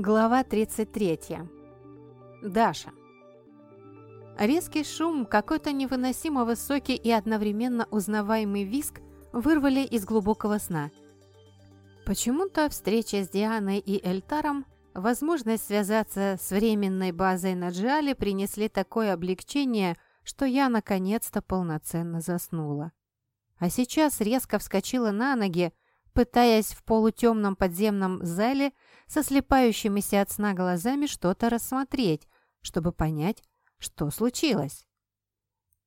Глава 33. Даша. Резкий шум, какой-то невыносимо высокий и одновременно узнаваемый виск вырвали из глубокого сна. Почему-то встреча с Дианой и Эльтаром, возможность связаться с временной базой на Джале принесли такое облегчение, что я наконец-то полноценно заснула. А сейчас резко вскочила на ноги, пытаясь в полутемном подземном зале со слепающимися от сна глазами что-то рассмотреть, чтобы понять, что случилось.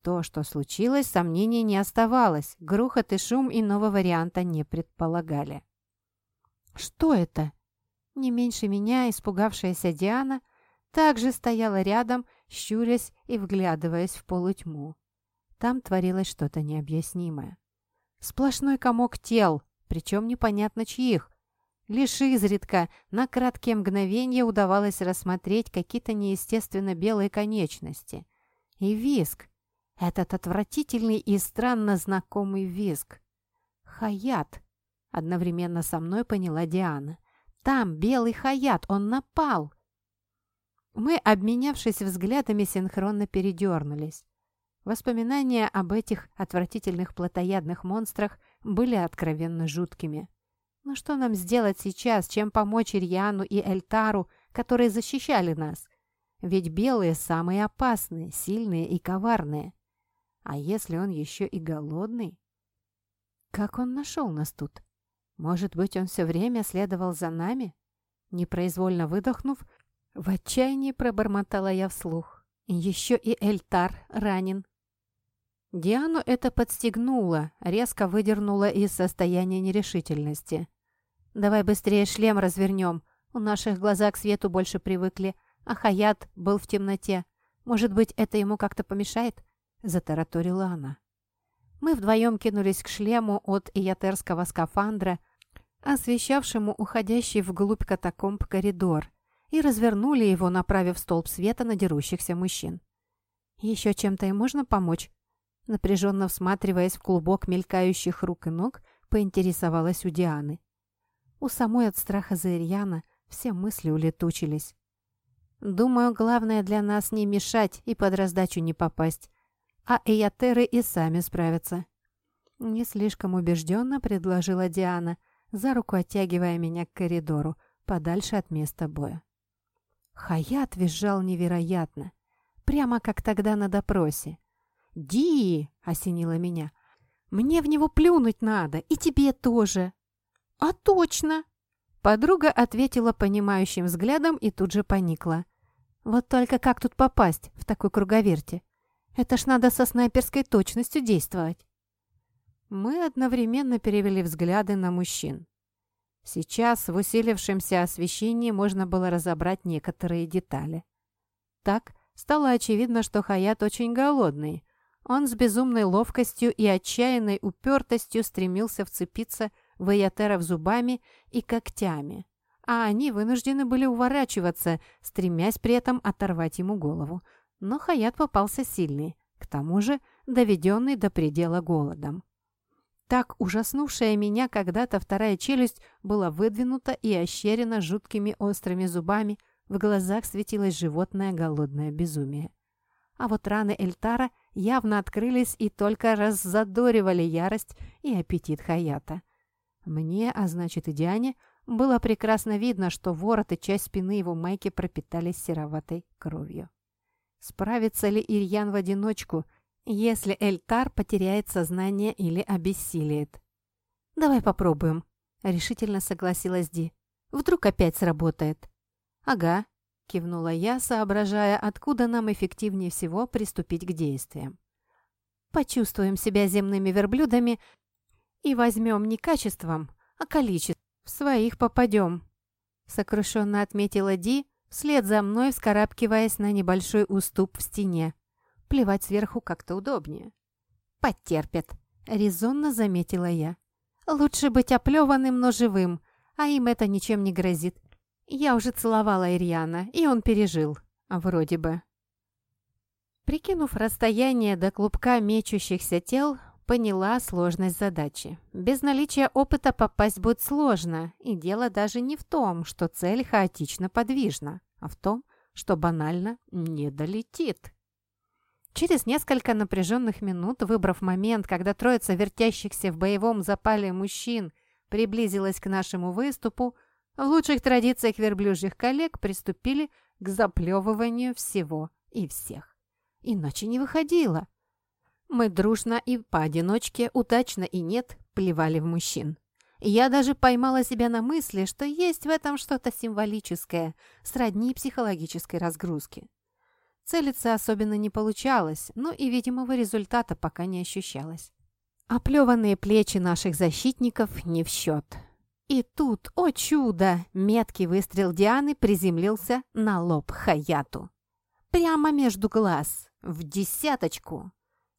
То, что случилось, сомнений не оставалось, грохот и шум иного варианта не предполагали. «Что это?» Не меньше меня испугавшаяся Диана также стояла рядом, щурясь и вглядываясь в полутьму. Там творилось что-то необъяснимое. Сплошной комок тел, причем непонятно чьих. Лишь изредка, на краткие мгновения удавалось рассмотреть какие-то неестественно белые конечности. И виск. Этот отвратительный и странно знакомый виск. «Хаят!» — одновременно со мной поняла Диана. «Там белый хаят, он напал!» Мы, обменявшись взглядами, синхронно передернулись. Воспоминания об этих отвратительных плотоядных монстрах были откровенно жуткими. Но что нам сделать сейчас, чем помочь Ирьяну и Эльтару, которые защищали нас? Ведь белые самые опасные, сильные и коварные. А если он еще и голодный? Как он нашел нас тут? Может быть, он все время следовал за нами? Непроизвольно выдохнув, в отчаянии пробормотала я вслух. Еще и Эльтар ранен. Диану это подстегнуло, резко выдернуло из состояния нерешительности. «Давай быстрее шлем развернем. У наших глаза к свету больше привыкли, а Хаят был в темноте. Может быть, это ему как-то помешает?» – затараторила она. Мы вдвоем кинулись к шлему от иятерского скафандра, освещавшему уходящий вглубь катакомб коридор, и развернули его, направив столб света на дерущихся мужчин. «Еще чем-то им можно помочь?» Напряженно всматриваясь в клубок мелькающих рук и ног, поинтересовалась у Дианы. У самой от страха за Ирьяна все мысли улетучились. «Думаю, главное для нас не мешать и под раздачу не попасть, а эйотеры и сами справятся». Не слишком убежденно предложила Диана, за руку оттягивая меня к коридору, подальше от места боя. Хаят визжал невероятно, прямо как тогда на допросе. «Ди!» — осенило меня. «Мне в него плюнуть надо, и тебе тоже!» «А точно!» Подруга ответила понимающим взглядом и тут же поникла. «Вот только как тут попасть в такой круговерте? Это ж надо со снайперской точностью действовать!» Мы одновременно перевели взгляды на мужчин. Сейчас в усилившемся освещении можно было разобрать некоторые детали. Так стало очевидно, что Хаят очень голодный, он с безумной ловкостью и отчаянной упертостью стремился вцепиться в Эйотеров зубами и когтями, а они вынуждены были уворачиваться, стремясь при этом оторвать ему голову. Но Хаят попался сильный, к тому же доведенный до предела голодом. Так ужаснувшая меня когда-то вторая челюсть была выдвинута и ощерена жуткими острыми зубами, в глазах светилось животное голодное безумие. А вот раны Эльтара явно открылись и только раззадоривали ярость и аппетит Хаята. Мне, а значит и Диане, было прекрасно видно, что ворот и часть спины его майки пропитались сероватой кровью. Справится ли Ирьян в одиночку, если Эльтар потеряет сознание или обессилиет? «Давай попробуем», — решительно согласилась Ди. «Вдруг опять сработает?» «Ага, кивнула я, соображая, откуда нам эффективнее всего приступить к действиям. Почувствуем себя земными верблюдами и возьмем не качеством, а количеством. В своих попадем. Сокрушенно отметила Ди, вслед за мной вскарабкиваясь на небольшой уступ в стене. Плевать сверху как-то удобнее. «Потерпят», — резонно заметила я. «Лучше быть оплеванным, но живым, а им это ничем не грозит. Я уже целовала Ирьяна, и он пережил. Вроде бы. Прикинув расстояние до клубка мечущихся тел, поняла сложность задачи. Без наличия опыта попасть будет сложно, и дело даже не в том, что цель хаотично подвижна, а в том, что банально не долетит. Через несколько напряженных минут, выбрав момент, когда троица вертящихся в боевом запале мужчин приблизилась к нашему выступу, в лучших традициях верблюжьих коллег приступили к заплевыванию всего и всех. Иначе не выходило. Мы дружно и поодиночке, удачно и нет, плевали в мужчин. Я даже поймала себя на мысли, что есть в этом что-то символическое, сродни психологической разгрузки. Целиться особенно не получалось, но и видимого результата пока не ощущалось. Оплеванные плечи наших защитников не в счет. И тут, о чудо, меткий выстрел Дианы приземлился на лоб Хаяту. Прямо между глаз, в десяточку.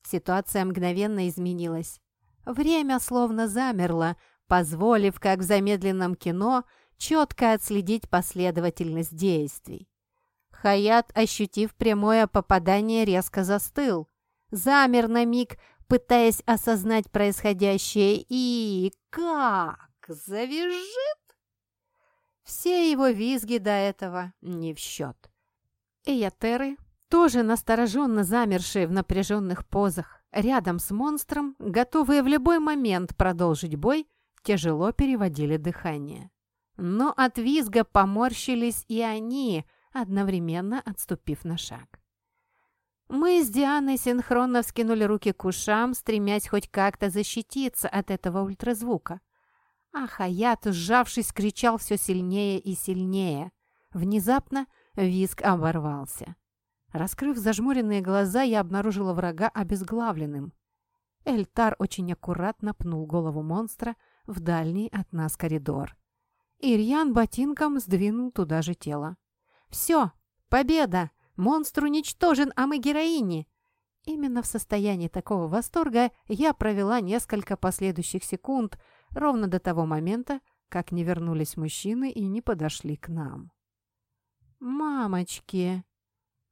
Ситуация мгновенно изменилась. Время словно замерло, позволив, как в замедленном кино, четко отследить последовательность действий. Хаят, ощутив прямое попадание, резко застыл. Замер на миг, пытаясь осознать происходящее, и... как? Завяжет? Все его визги до этого не в счет. Эйотеры, тоже настороженно замершие в напряженных позах, рядом с монстром, готовые в любой момент продолжить бой, тяжело переводили дыхание. Но от визга поморщились и они, одновременно отступив на шаг. Мы с Дианой синхронно вскинули руки к ушам, стремясь хоть как-то защититься от этого ультразвука. А Хаят, сжавшись, кричал все сильнее и сильнее. Внезапно визг оборвался. Раскрыв зажмуренные глаза, я обнаружила врага обезглавленным. Эльтар очень аккуратно пнул голову монстра в дальний от нас коридор. Ирьян ботинком сдвинул туда же тело. «Все! Победа! Монстр уничтожен, а мы героини!» Именно в состоянии такого восторга я провела несколько последующих секунд, ровно до того момента, как не вернулись мужчины и не подошли к нам. «Мамочки!»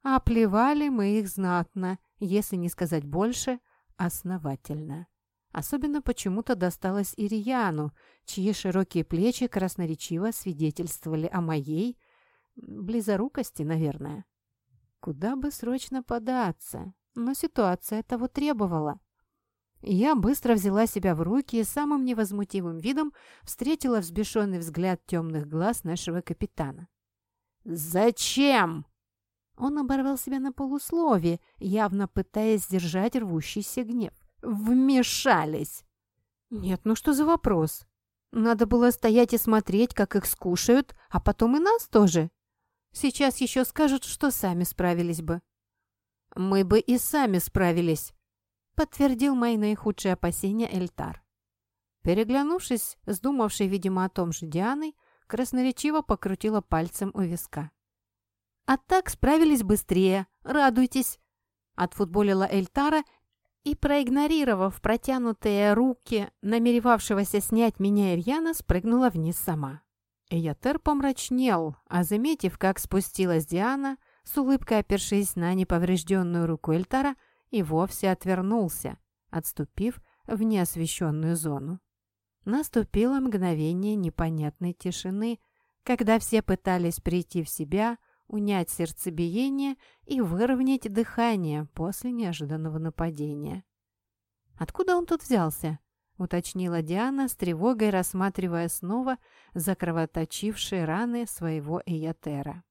Оплевали мы их знатно, если не сказать больше, основательно. Особенно почему-то досталось Ирияну, чьи широкие плечи красноречиво свидетельствовали о моей близорукости, наверное. Куда бы срочно податься, но ситуация того требовала. Я быстро взяла себя в руки и самым невозмутимым видом встретила взбешенный взгляд темных глаз нашего капитана. «Зачем?» Он оборвал себя на полуслове, явно пытаясь сдержать рвущийся гнев. «Вмешались!» «Нет, ну что за вопрос? Надо было стоять и смотреть, как их скушают, а потом и нас тоже. Сейчас еще скажут, что сами справились бы». «Мы бы и сами справились», — подтвердил мои наихудшие опасения Эльтар. Переглянувшись, с думавшей, видимо, о том же Дианой, красноречиво покрутила пальцем у виска. «А так справились быстрее, радуйтесь!» Отфутболила Эльтара и, проигнорировав протянутые руки, намеревавшегося снять меня Ирьяна, спрыгнула вниз сама. Эйотер помрачнел, а заметив, как спустилась Диана, с улыбкой опершись на неповрежденную руку Эльтара, и вовсе отвернулся, отступив в неосвещенную зону. Наступило мгновение непонятной тишины, когда все пытались прийти в себя, унять сердцебиение и выровнять дыхание после неожиданного нападения. «Откуда он тут взялся?» — уточнила Диана с тревогой, рассматривая снова закровоточившие раны своего Эйотера.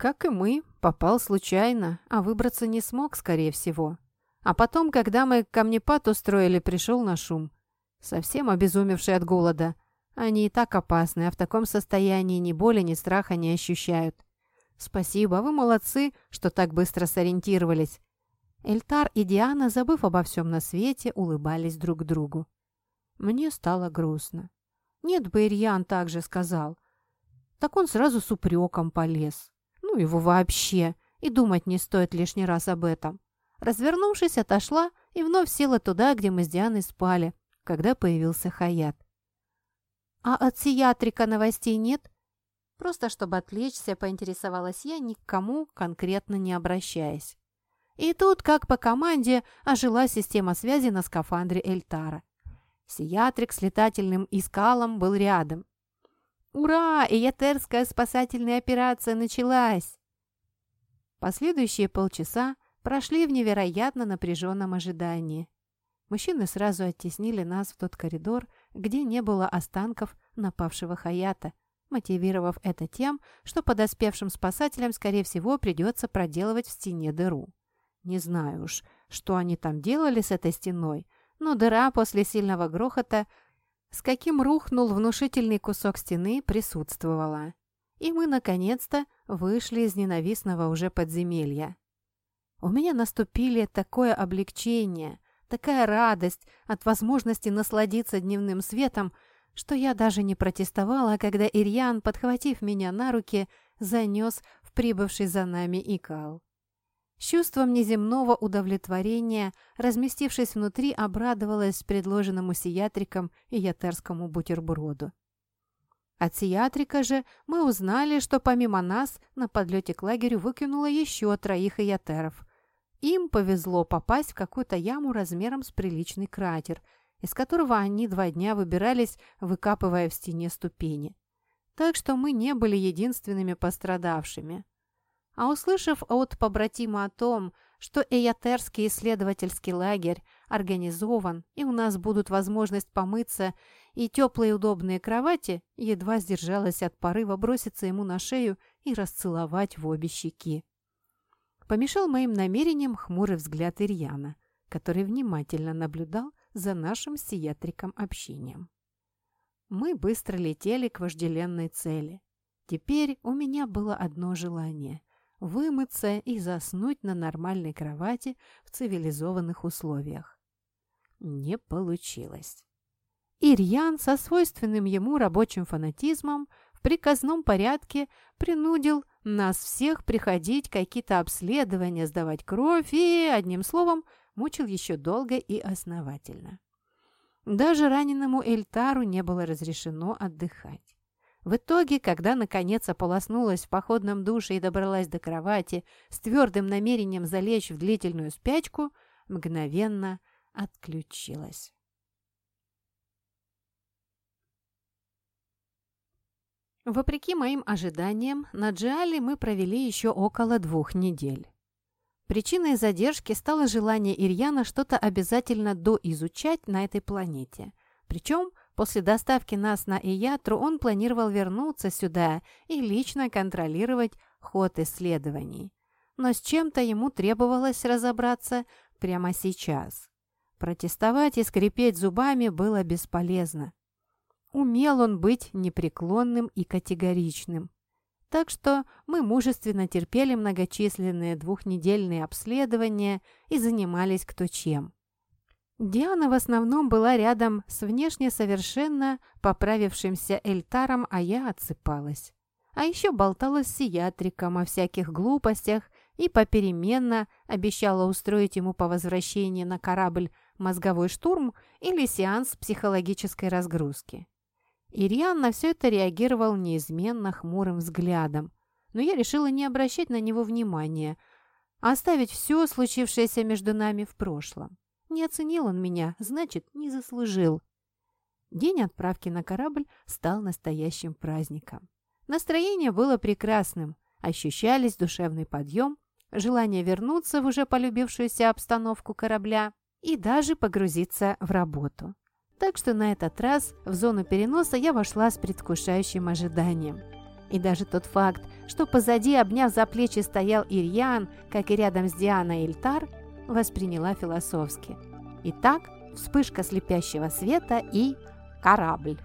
Как и мы, попал случайно, а выбраться не смог, скорее всего. А потом, когда мы камнепад устроили, пришел на шум. Совсем обезумевший от голода. Они и так опасны, а в таком состоянии ни боли, ни страха не ощущают. Спасибо, вы молодцы, что так быстро сориентировались. Эльтар и Диана, забыв обо всем на свете, улыбались друг другу. Мне стало грустно. Нет бы Ирьян так же сказал. Так он сразу с упреком полез. Ну его вообще. И думать не стоит лишний раз об этом. Развернувшись, отошла и вновь села туда, где мы с Дианой спали, когда появился Хаят. «А от сиатрика новостей нет?» Просто чтобы отвлечься, поинтересовалась я, ни к кому конкретно не обращаясь. И тут, как по команде, ожила система связи на скафандре Эльтара. Сиатрик с летательным искалом был рядом. «Ура! Иятерская спасательная операция началась!» Последующие полчаса прошли в невероятно напряженном ожидании. Мужчины сразу оттеснили нас в тот коридор, где не было останков напавшего Хаята, мотивировав это тем, что подоспевшим спасателям, скорее всего, придется проделывать в стене дыру. Не знаю уж, что они там делали с этой стеной, но дыра после сильного грохота, с каким рухнул внушительный кусок стены, присутствовала. И мы, наконец-то, вышли из ненавистного уже подземелья. У меня наступили такое облегчение, такая радость от возможности насладиться дневным светом, что я даже не протестовала, когда Ирьян, подхватив меня на руки, занес в прибывший за нами икал. Чувством неземного удовлетворения, разместившись внутри, обрадовалась предложенному сиатрикам и ятерскому бутерброду. От сиатрика же мы узнали, что помимо нас на подлете к лагерю выкинуло еще троих иятеров. Им повезло попасть в какую-то яму размером с приличный кратер, из которого они два дня выбирались, выкапывая в стене ступени. Так что мы не были единственными пострадавшими. А услышав от побратима о том, что Эйотерский исследовательский лагерь организован, и у нас будут возможность помыться и теплые удобные кровати, едва сдержалась от порыва броситься ему на шею и расцеловать в обе щеки. Помешал моим намерениям хмурый взгляд Ирьяна, который внимательно наблюдал за нашим сиатриком общением. Мы быстро летели к вожделенной цели. Теперь у меня было одно желание вымыться и заснуть на нормальной кровати в цивилизованных условиях. Не получилось. Ирьян со свойственным ему рабочим фанатизмом в приказном порядке принудил нас всех приходить какие-то обследования, сдавать кровь и, одним словом, мучил еще долго и основательно. Даже раненому Эльтару не было разрешено отдыхать. В итоге, когда наконец ополоснулась в походном душе и добралась до кровати с твердым намерением залечь в длительную спячку, мгновенно отключилась. Вопреки моим ожиданиям, на Джиале мы провели еще около двух недель. Причиной задержки стало желание Ирьяна что-то обязательно доизучать на этой планете. Причем После доставки нас на Иятру он планировал вернуться сюда и лично контролировать ход исследований. Но с чем-то ему требовалось разобраться прямо сейчас. Протестовать и скрипеть зубами было бесполезно. Умел он быть непреклонным и категоричным. Так что мы мужественно терпели многочисленные двухнедельные обследования и занимались кто чем. Диана в основном была рядом с внешне совершенно поправившимся Эльтаром, а я отсыпалась. А еще болтала с Сиатриком о всяких глупостях и попеременно обещала устроить ему по возвращении на корабль мозговой штурм или сеанс психологической разгрузки. Ириан на все это реагировал неизменно хмурым взглядом, но я решила не обращать на него внимания, а оставить все случившееся между нами в прошлом. Не оценил он меня, значит, не заслужил. День отправки на корабль стал настоящим праздником. Настроение было прекрасным, ощущались душевный подъем, желание вернуться в уже полюбившуюся обстановку корабля и даже погрузиться в работу. Так что на этот раз в зону переноса я вошла с предвкушающим ожиданием. И даже тот факт, что позади, обняв за плечи, стоял Ирьян, как и рядом с Дианой Ильтар, восприняла философски. Итак, вспышка слепящего света и корабль.